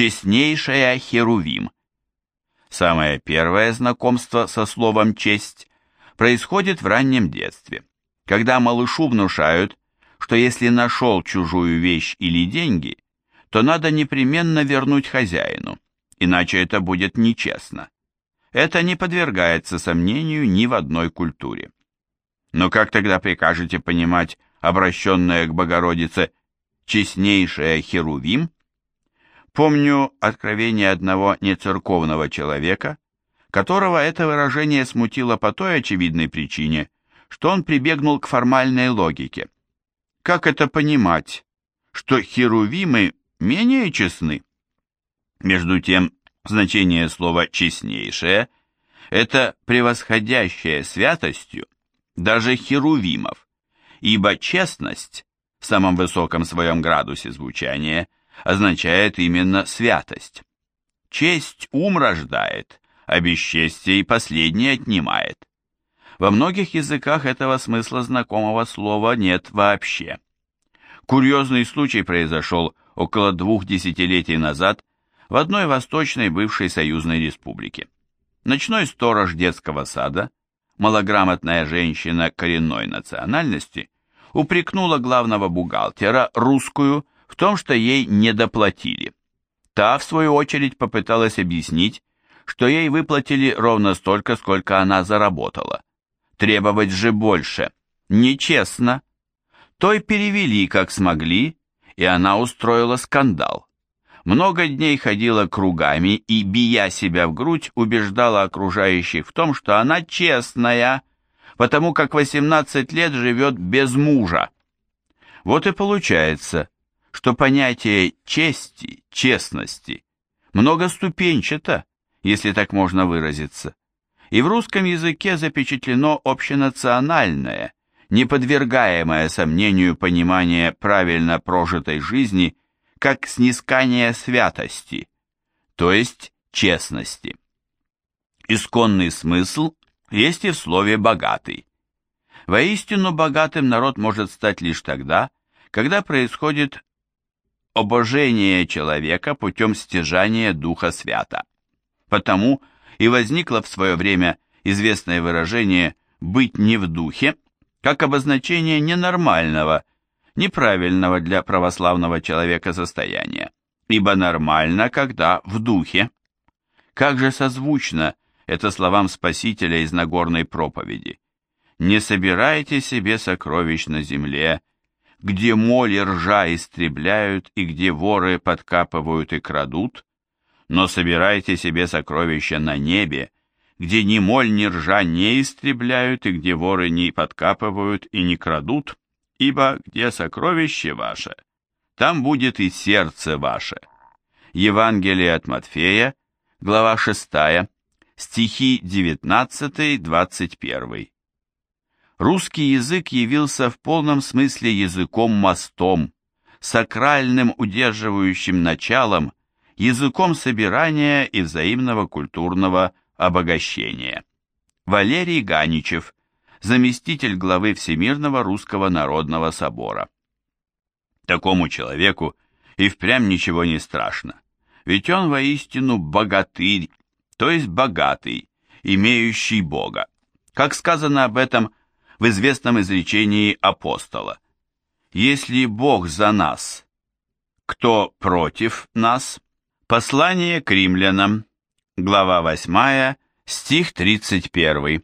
Честнейшая Херувим. Самое первое знакомство со словом «честь» происходит в раннем детстве, когда малышу внушают, что если нашел чужую вещь или деньги, то надо непременно вернуть хозяину, иначе это будет нечестно. Это не подвергается сомнению ни в одной культуре. Но как тогда прикажете понимать обращенное к Богородице «честнейшая Херувим»? Помню откровение одного нецерковного человека, которого это выражение смутило по той очевидной причине, что он прибегнул к формальной логике. Как это понимать, что херувимы менее честны? Между тем, значение слова «честнейшее» – это превосходящее святостью даже херувимов, ибо честность в самом высоком своем градусе звучания означает именно святость. Честь ум рождает, а бесчестие и последнее отнимает. Во многих языках этого смысла знакомого слова нет вообще. Курьезный случай произошел около двух десятилетий назад в одной восточной бывшей союзной республике. Ночной сторож детского сада, малограмотная женщина коренной национальности, упрекнула главного бухгалтера, русскую, в том, что ей не доплатили. Та, в свою очередь, попыталась объяснить, что ей выплатили ровно столько, сколько она заработала. Требовать же больше. Нечестно. Той перевели, как смогли, и она устроила скандал много дней ходила кругами и, бия себя в грудь, убеждала окружающих в том, что она честная, потому как 18 лет живет без мужа. Вот и получается, что понятие чести, честности многоступенчато, если так можно выразиться. И в русском языке запечатлено общенациональное, неподвергаемое сомнению понимание правильно прожитой жизни как снискание святости, то есть честности. Исконный смысл есть и в слове «богатый». Воистину богатым народ может стать лишь тогда, когда происходит обожение человека путем стяжания Духа Свята. Потому и возникло в свое время известное выражение «быть не в духе», как обозначение ненормального, неправильного для православного человека состояния, ибо нормально, когда в духе. Как же созвучно это словам Спасителя из Нагорной проповеди. «Не собирайте себе сокровищ на земле, где моли ржа истребляют и где воры подкапывают и крадут, но собирайте себе сокровища на небе, где ни моль, ни ржа не истребляют и где воры не подкапывают и не крадут, ибо где сокровище ваше, там будет и сердце ваше. Евангелие от Матфея, глава 6, стихи 19-21. Русский язык явился в полном смысле языком-мостом, сакральным удерживающим началом, языком собирания и взаимного культурного обогащения. Валерий Ганичев, заместитель главы Всемирного Русского Народного Собора. Такому человеку и впрямь ничего не страшно, ведь он воистину богатырь, то есть богатый, имеющий Бога. Как сказано об этом в известном изречении апостола. «Если Бог за нас, кто против нас?» Послание к римлянам, глава 8, стих 31.